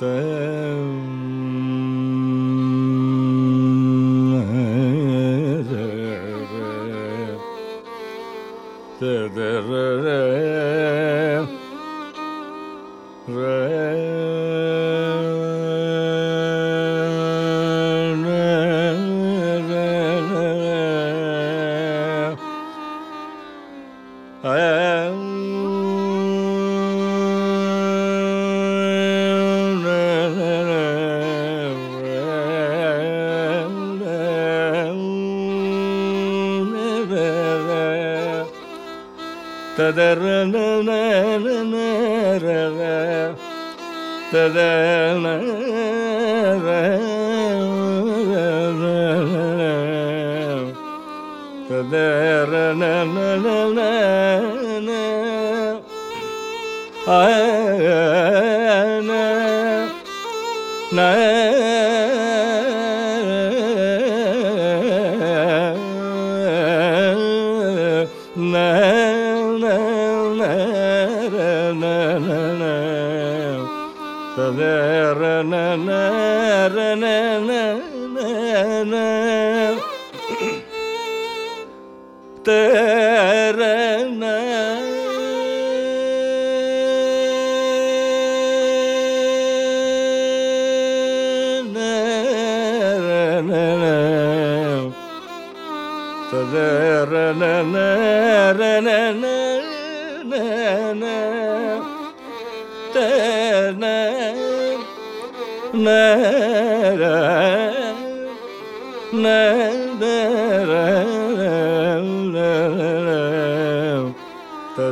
Damn. തദര തദന തദര ആ தரண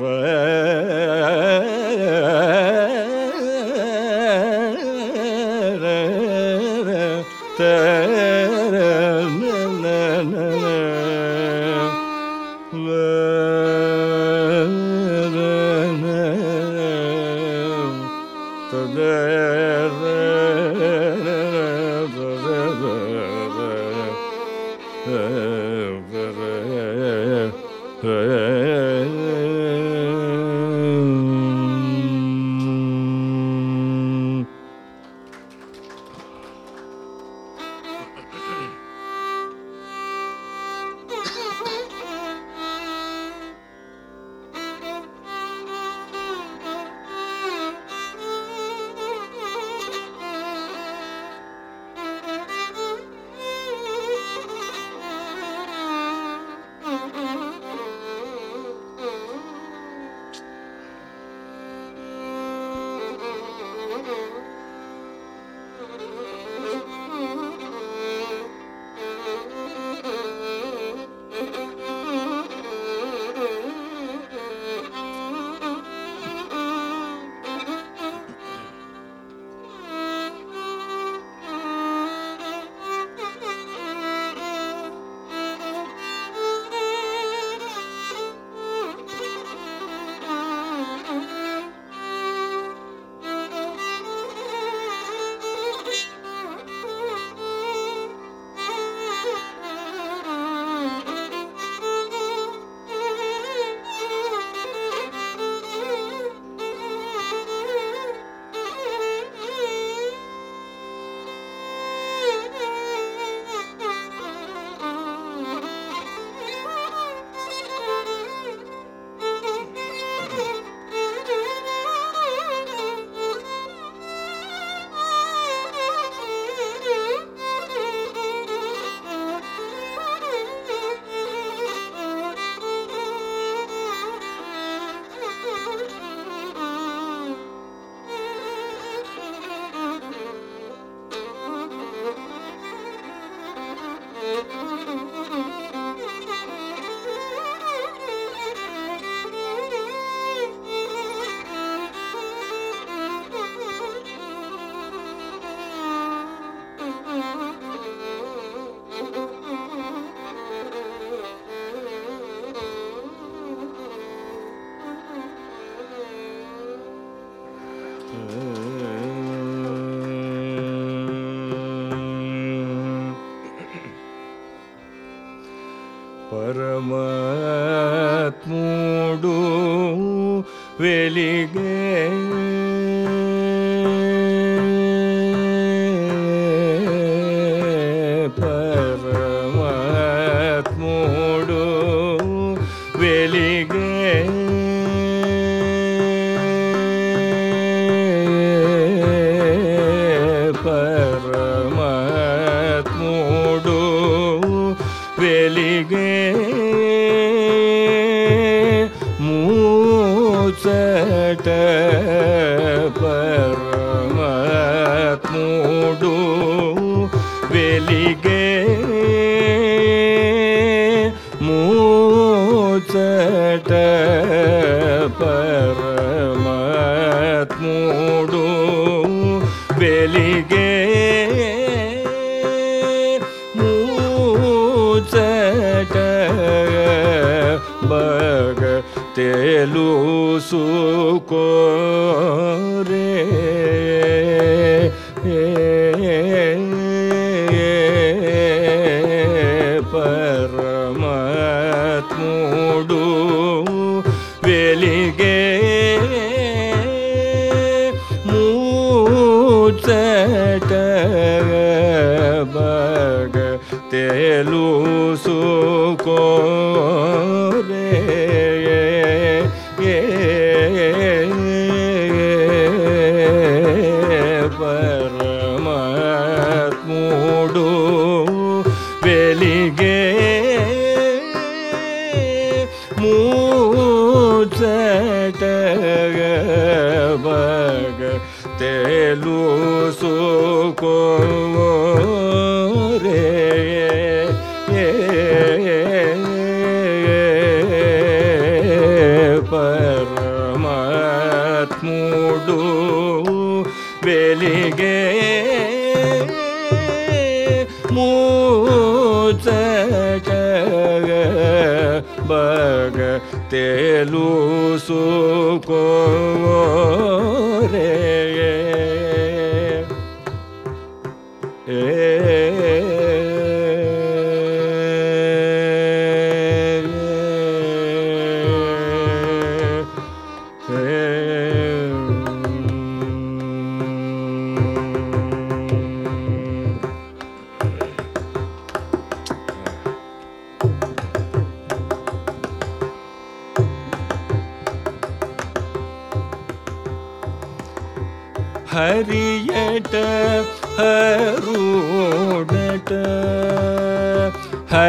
Well, ಮೂಡು ವೆಲಿಗೆ ಮೂಚಟ ಪರಮತ್ ಮೂಡು ವೆಲಿಗೆ ಮೂಚಟ ಬಗ ತೆಲು Suko suko te luso con.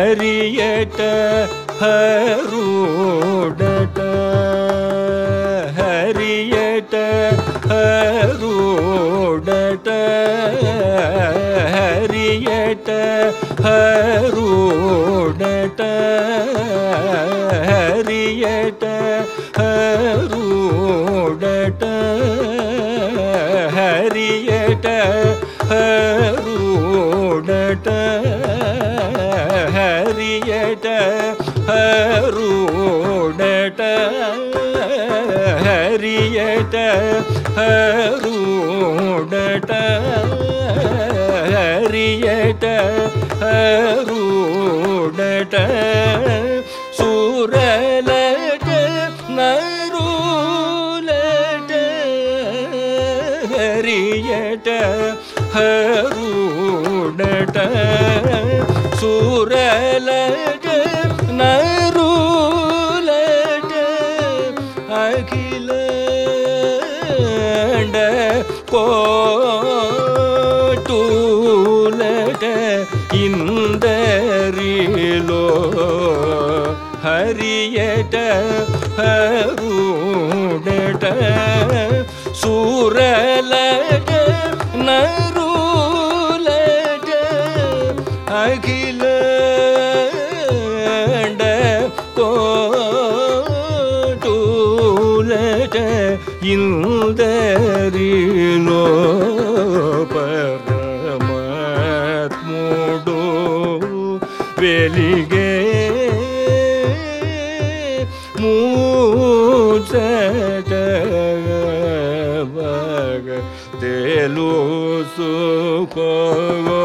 ஹரியட ஹரூடட ஹரியட ஹரூடட ஹரியட ஹரூடட ஹரியட ஹரூடட ஹரியட ஹரூடட ஹரூடட ஹரியட ஹரூடட சூரலட நரூலட ஹரியட ஹரூடட சூரலட நரூலட தூலட இந்தரிலோ ஹரியட ஹருடட சூரலட நருலட அகில தூலட இந்த ಗೆಲು मू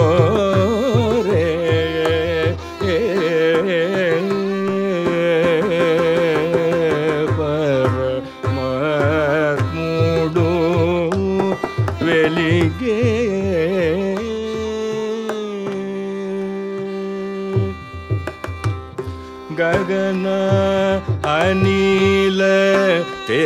ಗಗನ ಅನಿಲ ತೇ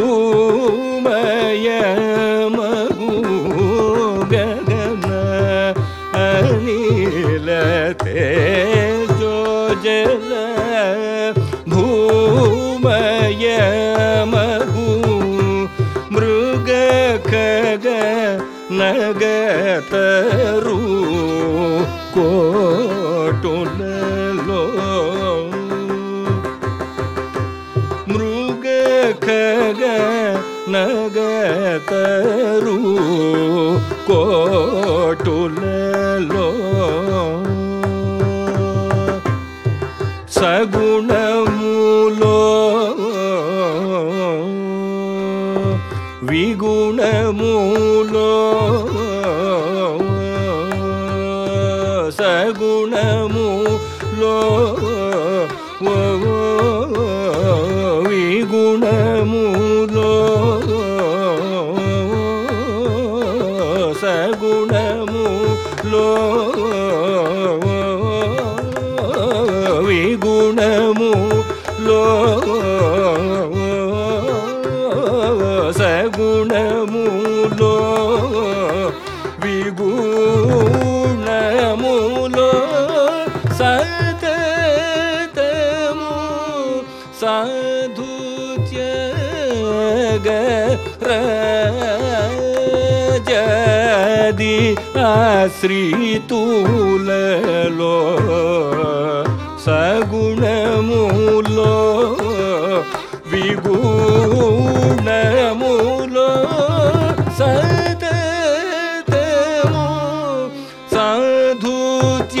भूमय मगु जल भूमय मगु मृग खग नगतरु कोटुनलो मृग ಖಗ ನಗತರು ಕೋಟುಲೋ ಸಗುಣಮೂಲೋ ವಿಗುಣಮೂಲೋ ಸಗುಣಮೂಲೋ साधुत्यग रजदि आश्रितुललो सगुणमूलो विगुणमूलो सततमु साधुत्यग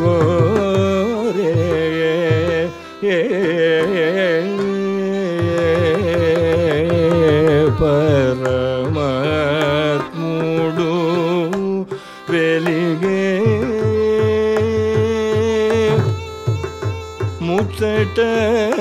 கேட்ட